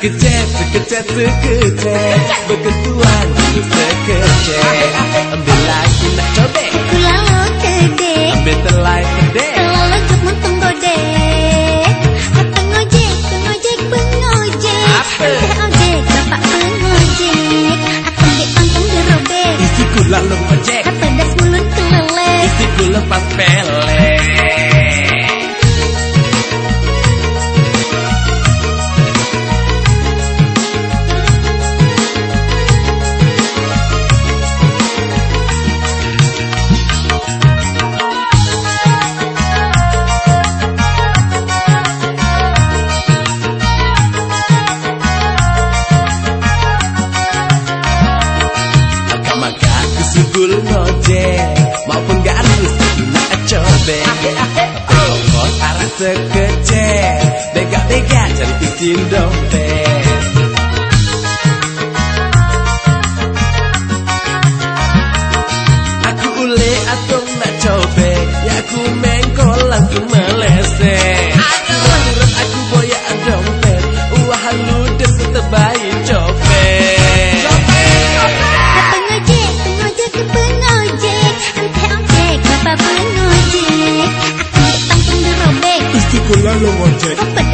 Sekecet, sekecet, sekecet Berketuan hidup sekecet Ambil lagi nak cobek kesugul ngojek Maupun gak harus nak cobek Ongkos arah sekecek Bega-bega cari isin dompet Hello World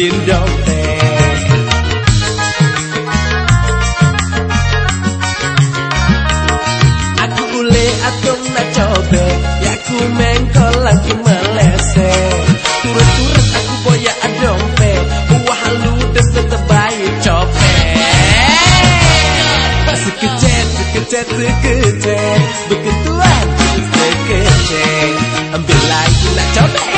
chiến đấu Aku boleh atau nak coba Ya aku mengkol langsung meleset Turut-turut aku boya adompe Buah halu dan tetap bayi copet Sekejap, sekejap, sekejap Berketuan, Ambil lagi nak coba